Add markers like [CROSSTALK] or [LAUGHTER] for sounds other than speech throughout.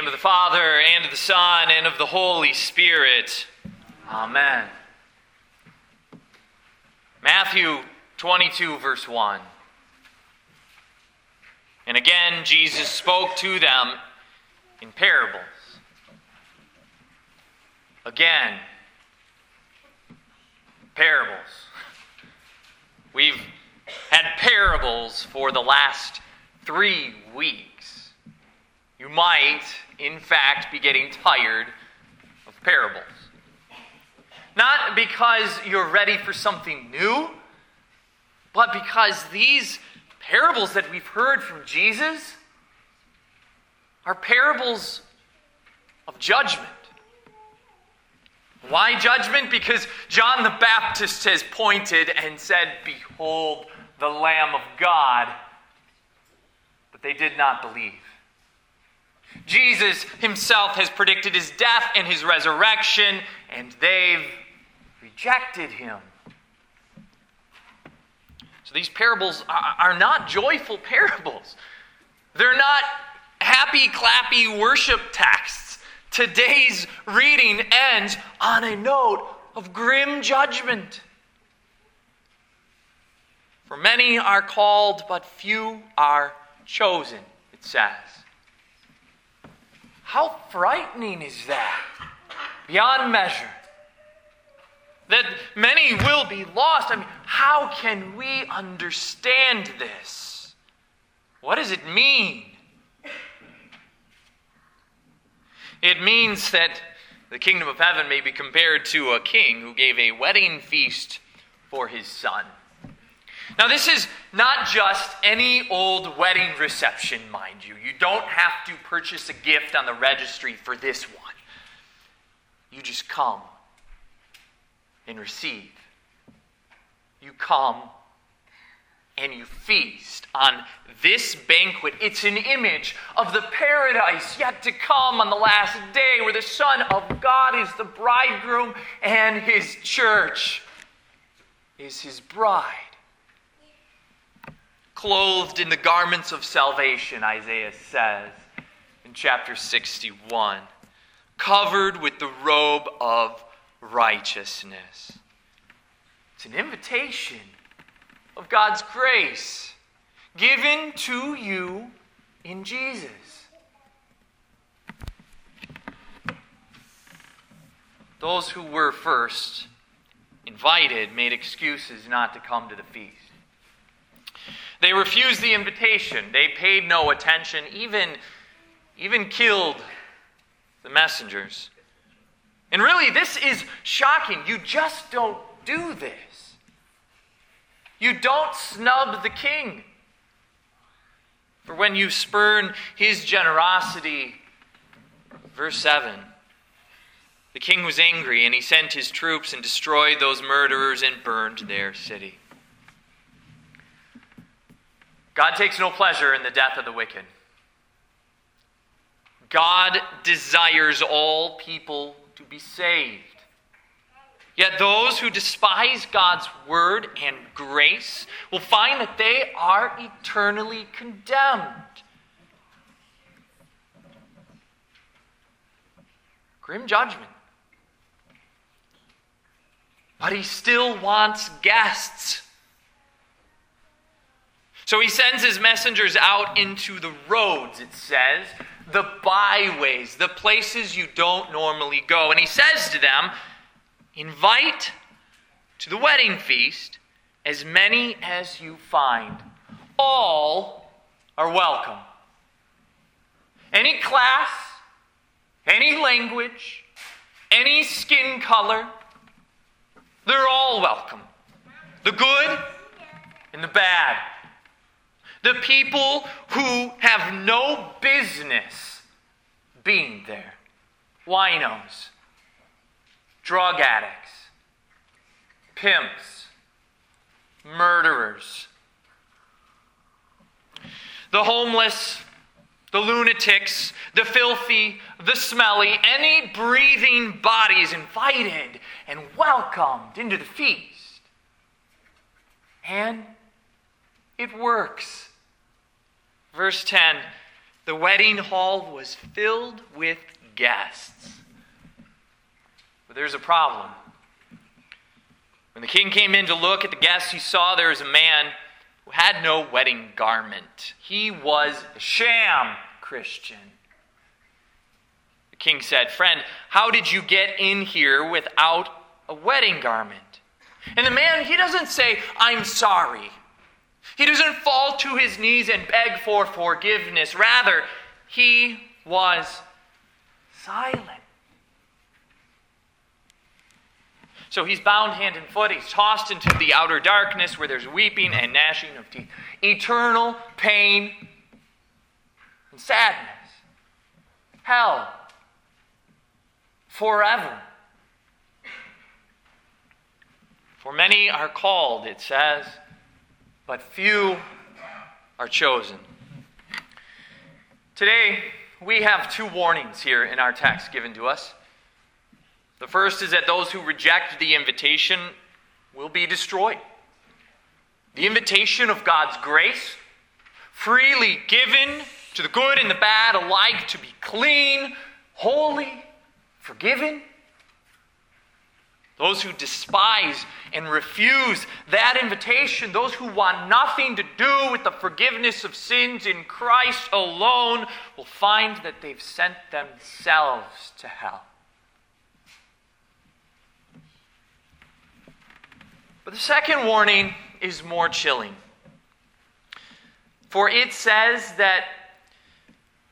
name of the Father, and of the Son, and of the Holy Spirit. Amen. Matthew 22, verse 1. And again, Jesus spoke to them in parables. Again, parables. We've had parables for the last three weeks. You might, in fact, be getting tired of parables. Not because you're ready for something new, but because these parables that we've heard from Jesus are parables of judgment. Why judgment? Because John the Baptist has pointed and said, Behold the Lamb of God. But they did not believe. Jesus himself has predicted his death and his resurrection, and they've rejected him. So these parables are not joyful [LAUGHS] parables. They're not happy, clappy worship texts. Today's reading ends on a note of grim judgment. For many are called, but few are chosen, it says. How frightening is that? Beyond measure. That many will be lost. I mean, how can we understand this? What does it mean? It means that the kingdom of heaven may be compared to a king who gave a wedding feast for his son. Now, this is not just any old wedding reception, mind you. You don't have to purchase a gift on the registry for this one. You just come and receive. You come and you feast on this banquet. It's an image of the paradise yet to come on the last day, where the Son of God is the bridegroom and his church is his bride clothed in the garments of salvation, Isaiah says in chapter 61, covered with the robe of righteousness. It's an invitation of God's grace given to you in Jesus. Those who were first invited made excuses not to come to the feast. They refused the invitation. They paid no attention, even, even killed the messengers. And really, this is shocking. You just don't do this. You don't snub the king. For when you spurn his generosity, verse 7, the king was angry and he sent his troops and destroyed those murderers and burned their city. God takes no pleasure in the death of the wicked. God desires all people to be saved. Yet those who despise God's word and grace will find that they are eternally condemned. Grim judgment. But he still wants guests. So he sends his messengers out into the roads, it says, the byways, the places you don't normally go. And he says to them, Invite to the wedding feast as many as you find. All are welcome. Any class, any language, any skin color, they're all welcome. The good and the bad. The people who have no business being there. Winos, drug addicts, pimps, murderers, the homeless, the lunatics, the filthy, the smelly, any breathing bodies invited and welcomed into the feast. And it works. Verse 10 The wedding hall was filled with guests. But there's a problem. When the king came in to look at the guests, he saw there was a man who had no wedding garment. He was a sham Christian. The king said, Friend, how did you get in here without a wedding garment? And the man, he doesn't say, I'm sorry. He doesn't fall to his knees and beg for forgiveness. Rather, he was silent. So he's bound hand and foot. He's tossed into the outer darkness where there's weeping and gnashing of teeth. Eternal pain and sadness. Hell. Forever. For many are called, it says, but few are chosen. Today, we have two warnings here in our text given to us. The first is that those who reject the invitation will be destroyed. The invitation of God's grace, freely given to the good and the bad alike to be clean, holy, forgiven. Those who despise and refuse that invitation, those who want nothing to do with the forgiveness of sins in Christ alone, will find that they've sent themselves to hell. But the second warning is more chilling. For it says that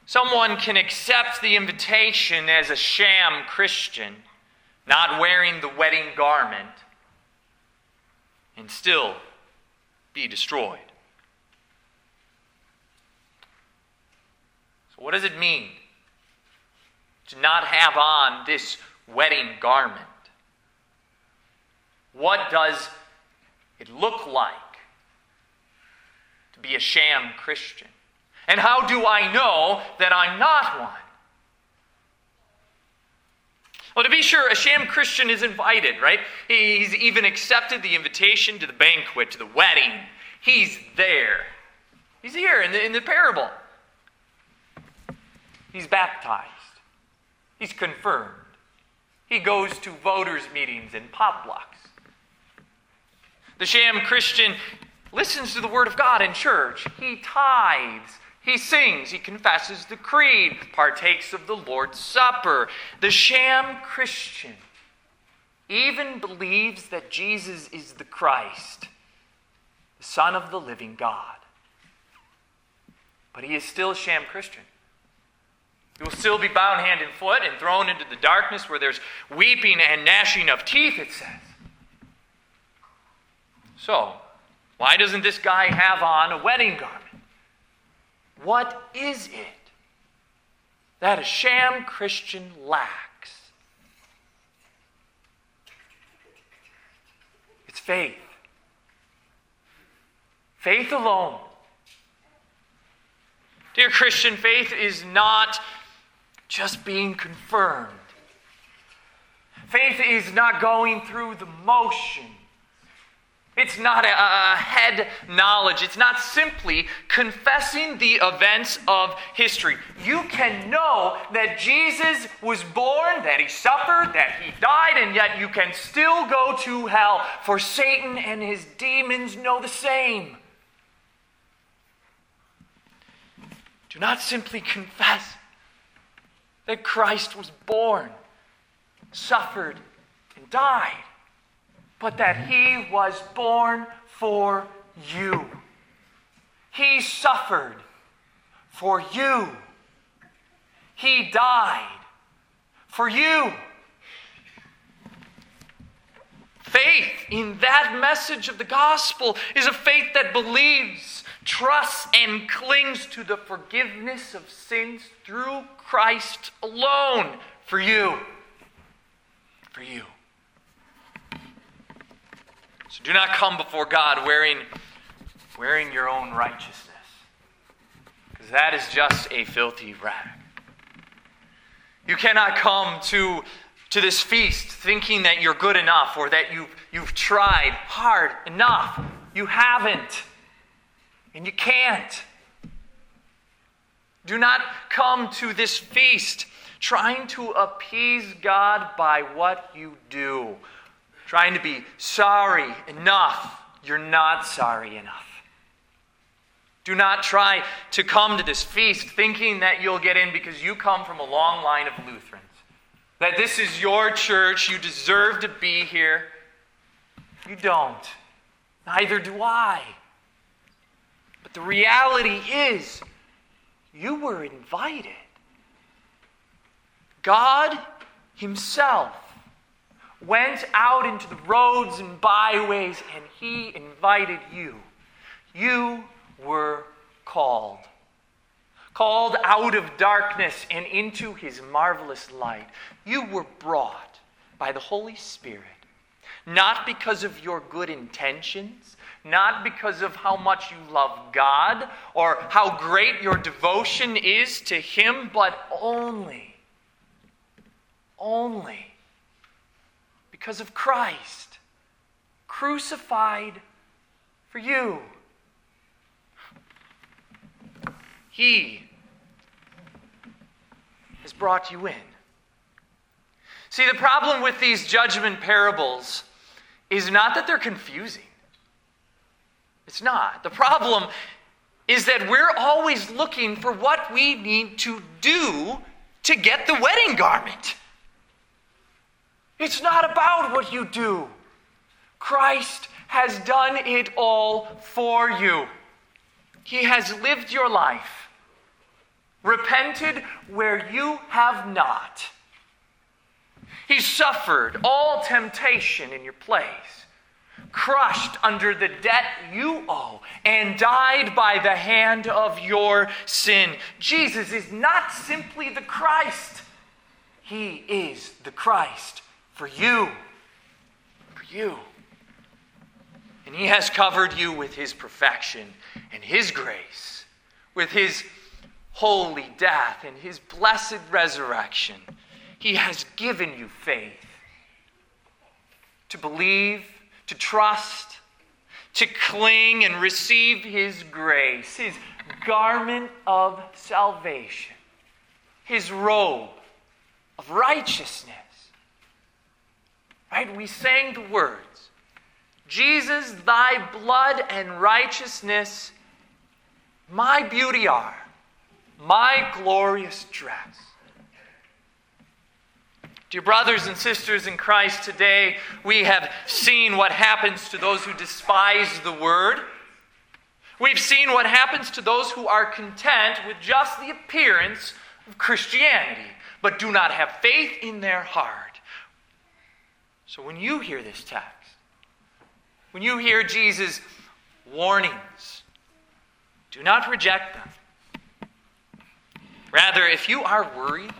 someone can accept the invitation as a sham Christian, not wearing the wedding garment, and still be destroyed. So, what does it mean to not have on this wedding garment? What does it look like to be a sham Christian? And how do I know that I'm not one? Well, to be sure, a sham Christian is invited, right? He's even accepted the invitation to the banquet, to the wedding. He's there. He's here in the, in the parable. He's baptized. He's confirmed. He goes to voters' meetings and potlucks. The sham Christian listens to the Word of God in church. He tithes. He sings. He confesses the creed, partakes of the Lord's Supper. The sham Christian even believes that Jesus is the Christ, the Son of the living God. But he is still a sham Christian. He will still be bound hand and foot and thrown into the darkness where there's weeping and gnashing of teeth, it says. So, why doesn't this guy have on a wedding garment? What is it that a sham Christian lacks? It's faith. Faith alone. Dear Christian, faith is not just being confirmed. Faith is not going through the motion. It's not a, a, head knowledge. It's not simply confessing the events of history. You can know that Jesus was born, that he suffered, that he died, and yet you can still go to hell, for Satan and his demons know the same. Do not simply confess that Christ was born, suffered, and died but that he was born for you. He suffered for you. He died for you. Faith in that message of the gospel is a faith that believes, trusts, and clings to the forgiveness of sins through Christ alone for you. For you. So do not come before God wearing, wearing your own righteousness, because that is just a filthy rag. You cannot come to, to this feast thinking that you're good enough or that you've, you've tried hard enough. You haven't, and you can't. Do not come to this feast trying to appease God by what you do, trying to be sorry enough. You're not sorry enough. Do not try to come to this feast thinking that you'll get in because you come from a long line of Lutherans. That this is your church, you deserve to be here. You don't. Neither do I. But the reality is, you were invited. God Himself went out into the roads and byways and He invited you. You were called. Called out of darkness and into His marvelous light. You were brought by the Holy Spirit, not because of your good intentions, not because of how much you love God or how great your devotion is to Him, but only, only because of Christ, crucified for you. He has brought you in. See, the problem with these judgment parables is not that they're confusing. It's not. The problem is that we're always looking for what we need to do to get the wedding garment. It's not about what you do. Christ has done it all for you. He has lived your life, repented where you have not. He suffered all temptation in your place crushed under the debt you owe, and died by the hand of your sin. Jesus is not simply the Christ, He is the Christ for you. For you. And He has covered you with His perfection and His grace, with His holy death and His blessed resurrection. He has given you faith to believe to trust, to cling and receive His grace, His garment of salvation, His robe of righteousness. Right? We sang the words Jesus, thy blood and righteousness, my beauty are, my glorious dress. Dear brothers and sisters in Christ, today we have seen what happens to those who despise the word. We've seen what happens to those who are content with just the appearance of Christianity, but do not have faith in their heart. So when you hear this text, when you hear Jesus' warnings, do not reject them. Rather, if you are worried,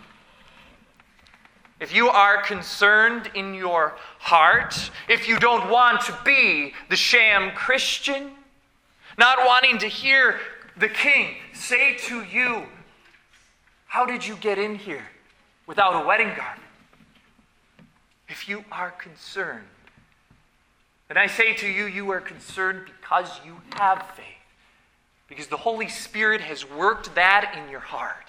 if you are concerned in your heart, if you don't want to be the sham Christian, not wanting to hear the king say to you, How did you get in here without a wedding garment? If you are concerned, then I say to you, you are concerned because you have faith, because the Holy Spirit has worked that in your heart.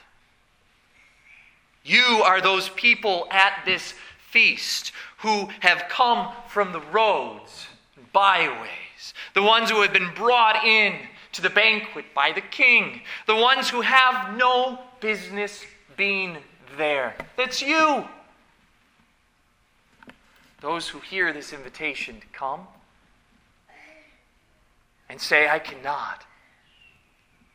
You are those people at this feast who have come from the roads and byways, the ones who have been brought in to the banquet by the king, the ones who have no business being there. That's you. Those who hear this invitation to come and say, I cannot.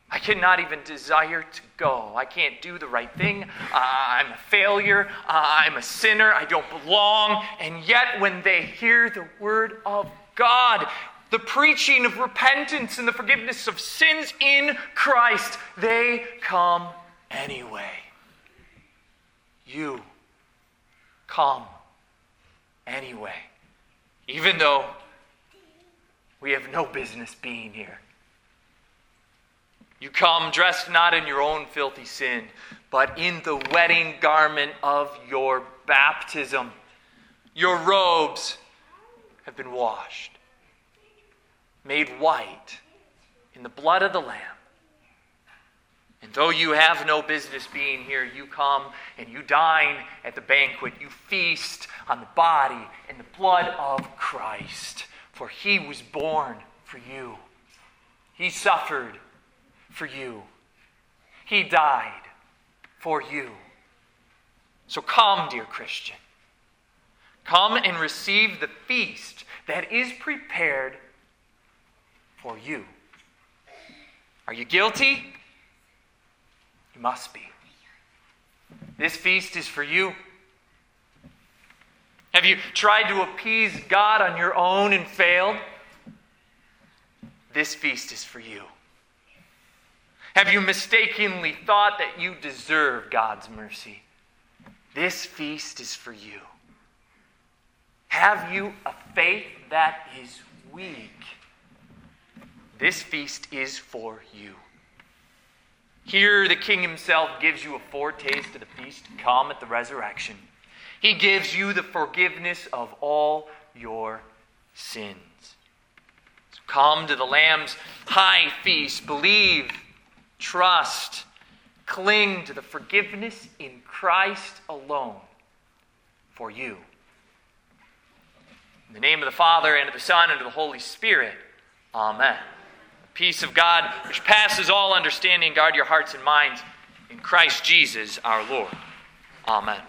I cannot even desire to go. I can't do the right thing. Uh, I'm a failure. Uh, I'm a sinner. I don't belong. And yet, when they hear the word of God, the preaching of repentance and the forgiveness of sins in Christ, they come anyway. You come anyway, even though we have no business being here. You come dressed not in your own filthy sin, but in the wedding garment of your baptism. Your robes have been washed, made white in the blood of the Lamb, and Though you have no business being here, you come and you dine at the banquet. You feast on the body and the blood of Christ. For he was born for you, he suffered for you, he died for you. So come, dear Christian. Come and receive the feast that is prepared for you. Are you guilty? You must be. This feast is for you. Have you tried to appease God on your own and failed? This feast is for you. Have you mistakenly thought that you deserve God's mercy? This feast is for you. Have you a faith that is weak? This feast is for you. Here, the king himself gives you a foretaste of the feast to come at the resurrection. He gives you the forgiveness of all your sins. So come to the Lamb's high feast. Believe, trust, cling to the forgiveness in Christ alone for you. In the name of the Father, and of the Son, and of the Holy Spirit. Amen peace of God, which passes all understanding, guard your hearts and minds in Christ Jesus our Lord. Amen.